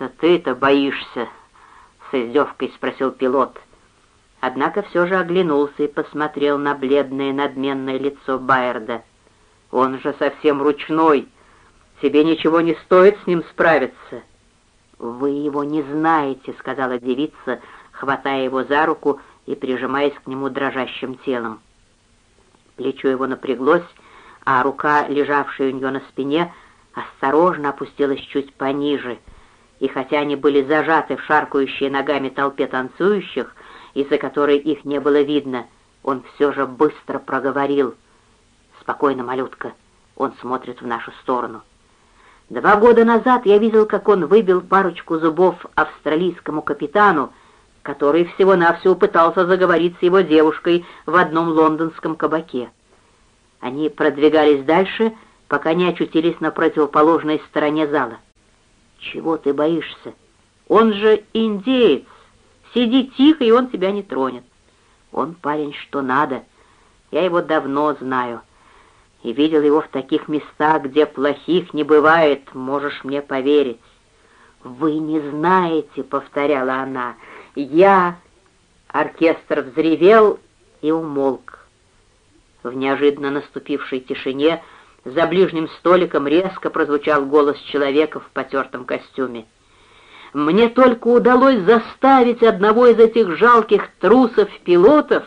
это ты-то боишься?» — с издевкой спросил пилот. Однако все же оглянулся и посмотрел на бледное надменное лицо Байерда. «Он же совсем ручной. Тебе ничего не стоит с ним справиться». «Вы его не знаете», — сказала девица, хватая его за руку и прижимаясь к нему дрожащим телом. Плечо его напряглось, а рука, лежавшая у нее на спине, осторожно опустилась чуть пониже, и хотя они были зажаты в шаркающей ногами толпе танцующих, из-за которой их не было видно, он все же быстро проговорил. «Спокойно, малютка, он смотрит в нашу сторону». Два года назад я видел, как он выбил парочку зубов австралийскому капитану, который всего-навсего пытался заговорить с его девушкой в одном лондонском кабаке. Они продвигались дальше, пока не очутились на противоположной стороне зала. «Чего ты боишься? Он же индеец. Сиди тихо, и он тебя не тронет. Он парень что надо. Я его давно знаю. И видел его в таких местах, где плохих не бывает, можешь мне поверить». «Вы не знаете», — повторяла она, — «Я...» Оркестр взревел и умолк. В неожиданно наступившей тишине за ближним столиком резко прозвучал голос человека в потертом костюме. «Мне только удалось заставить одного из этих жалких трусов-пилотов...»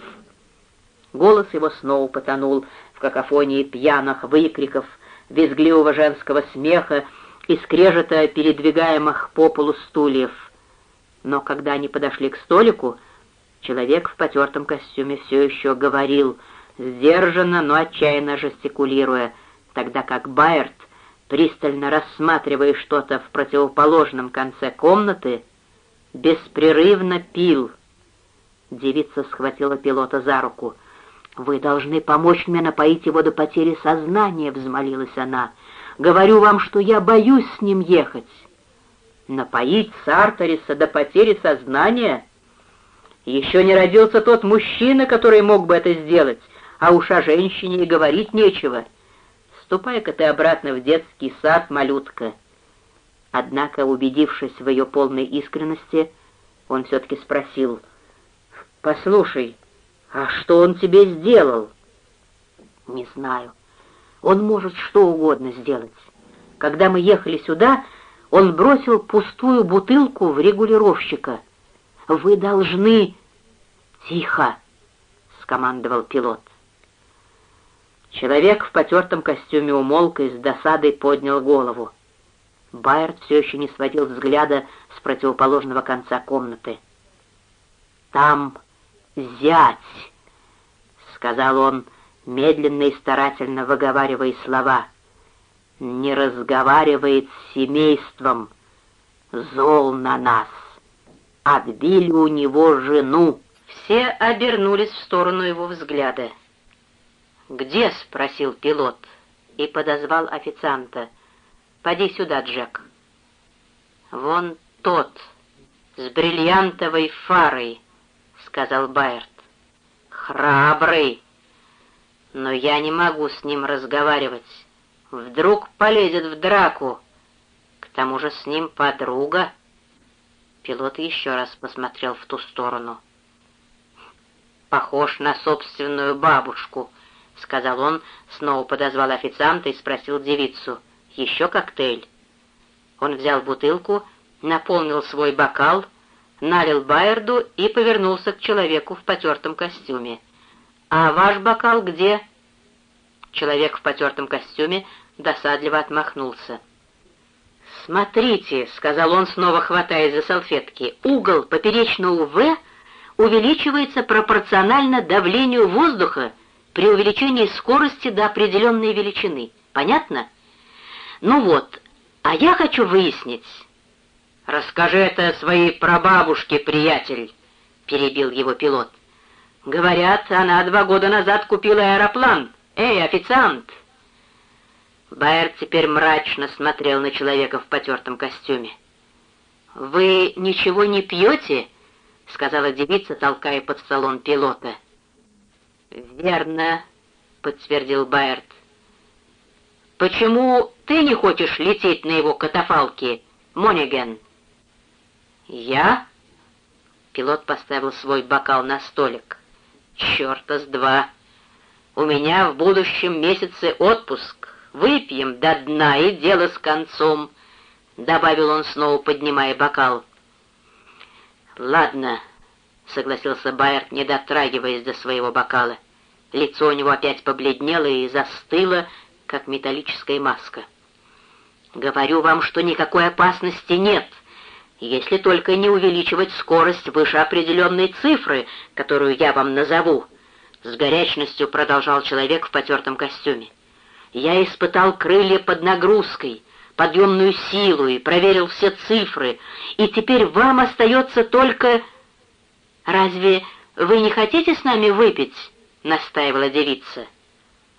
Голос его снова потонул в какофонии пьяных выкриков, визгливого женского смеха и скрежета передвигаемых по полу стульев — но когда они подошли к столику, человек в потертом костюме все еще говорил, сдержанно, но отчаянно жестикулируя, тогда как Байерт, пристально рассматривая что-то в противоположном конце комнаты, беспрерывно пил. Девица схватила пилота за руку. «Вы должны помочь мне напоить его до потери сознания», — взмолилась она. «Говорю вам, что я боюсь с ним ехать». Напоить Сарториса до потери сознания? Еще не родился тот мужчина, который мог бы это сделать, а уж о женщине и говорить нечего. Ступай-ка ты обратно в детский сад, малютка. Однако, убедившись в ее полной искренности, он все-таки спросил, «Послушай, а что он тебе сделал?» «Не знаю. Он может что угодно сделать. Когда мы ехали сюда, он бросил пустую бутылку в регулировщика. «Вы должны...» «Тихо!» — скомандовал пилот. Человек в потертом костюме умолк и с досадой поднял голову. Байерт все еще не сводил взгляда с противоположного конца комнаты. «Там зять!» — сказал он, медленно и старательно выговаривая слова — не разговаривает с семейством, зол на нас. Отбили у него жену. Все обернулись в сторону его взгляда. «Где?» — спросил пилот и подозвал официанта. «Поди сюда, Джек». «Вон тот, с бриллиантовой фарой», — сказал Байерт. «Храбрый, но я не могу с ним разговаривать. Вдруг полезет в драку. К тому же с ним подруга. Пилот еще раз посмотрел в ту сторону. «Похож на собственную бабушку», — сказал он, снова подозвал официанта и спросил девицу. «Еще коктейль?» Он взял бутылку, наполнил свой бокал, налил Байерду и повернулся к человеку в потертом костюме. «А ваш бокал где?» Человек в потертом костюме досадливо отмахнулся. «Смотрите», — сказал он, снова хватаясь за салфетки, — «угол поперечного «В» увеличивается пропорционально давлению воздуха при увеличении скорости до определенной величины. Понятно? Ну вот, а я хочу выяснить...» «Расскажи это своей прабабушке, приятель», — перебил его пилот. «Говорят, она два года назад купила аэроплан. Эй, официант!» Байер теперь мрачно смотрел на человека в потертом костюме. «Вы ничего не пьете?» — сказала девица, толкая под столом пилота. «Верно», — подтвердил Байерт. «Почему ты не хочешь лететь на его катафалке, Мониген?» «Я?» Пилот поставил свой бокал на столик. «Черта с два! У меня в будущем месяце отпуск. Выпьем до дна и дело с концом», — добавил он снова, поднимая бокал. «Ладно», — согласился Байерт, не дотрагиваясь до своего бокала. Лицо у него опять побледнело и застыло, как металлическая маска. «Говорю вам, что никакой опасности нет», — если только не увеличивать скорость выше определенной цифры, которую я вам назову», — с горячностью продолжал человек в потертом костюме. «Я испытал крылья под нагрузкой, подъемную силу и проверил все цифры, и теперь вам остается только...» «Разве вы не хотите с нами выпить?» — настаивала девица.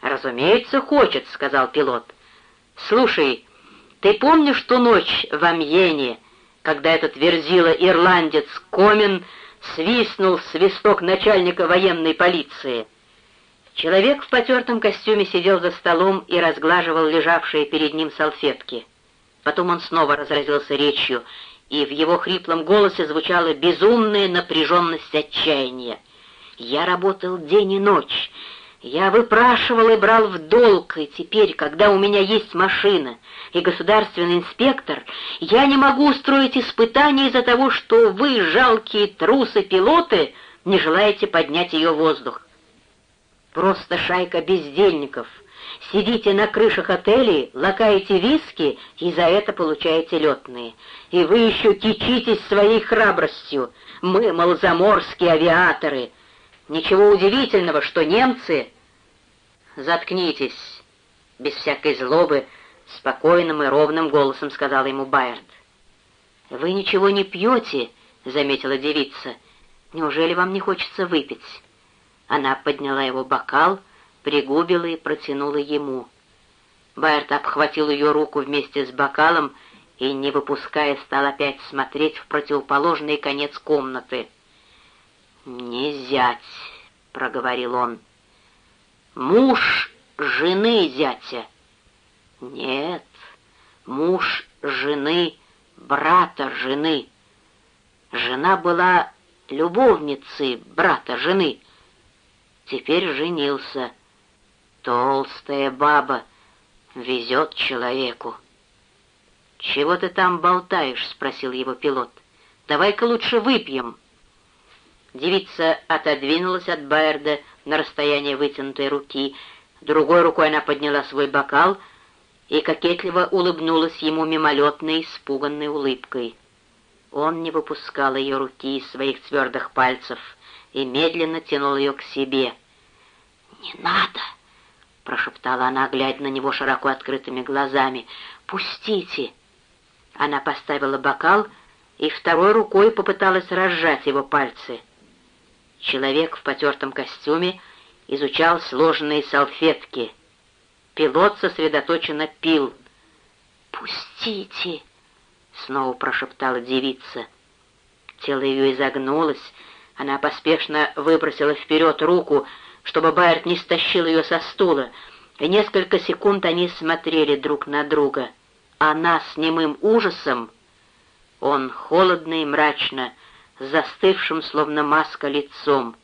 «Разумеется, хочет», — сказал пилот. «Слушай, ты помнишь ту ночь в Амьене, когда этот верзила-ирландец Комин свистнул свисток начальника военной полиции. Человек в потертом костюме сидел за столом и разглаживал лежавшие перед ним салфетки. Потом он снова разразился речью, и в его хриплом голосе звучала безумная напряженность отчаяния. «Я работал день и ночь, я выпрашивал и брал в долг, и теперь, когда у меня есть машина и государственный инспектор, я не могу устроить испытания из-за того, что вы, жалкие трусы-пилоты, не желаете поднять ее в воздух. Просто шайка бездельников. Сидите на крышах отелей, лакаете виски и за это получаете летные. И вы еще кичитесь своей храбростью. Мы, мол, заморские авиаторы. Ничего удивительного, что немцы заткнитесь!» Без всякой злобы, спокойным и ровным голосом сказал ему Байерд. «Вы ничего не пьете?» — заметила девица. «Неужели вам не хочется выпить?» Она подняла его бокал, пригубила и протянула ему. Байерд обхватил ее руку вместе с бокалом и, не выпуская, стал опять смотреть в противоположный конец комнаты. «Не зять!» — проговорил он муж жены зятя. Нет, муж жены брата жены. Жена была любовницей брата жены. Теперь женился. Толстая баба везет человеку. «Чего ты там болтаешь?» — спросил его пилот. «Давай-ка лучше выпьем». Девица отодвинулась от Байерда, на расстояние вытянутой руки. Другой рукой она подняла свой бокал и кокетливо улыбнулась ему мимолетной, испуганной улыбкой. Он не выпускал ее руки из своих твердых пальцев и медленно тянул ее к себе. «Не надо!» — прошептала она, глядя на него широко открытыми глазами. «Пустите!» Она поставила бокал и второй рукой попыталась разжать его пальцы — Человек в потертом костюме изучал сложенные салфетки. Пилот сосредоточенно пил. «Пустите!» — снова прошептала девица. Тело ее изогнулось, она поспешно выбросила вперед руку, чтобы Байерт не стащил ее со стула, и несколько секунд они смотрели друг на друга. Она с немым ужасом, он холодно и мрачно, застывшим, словно маска, лицом.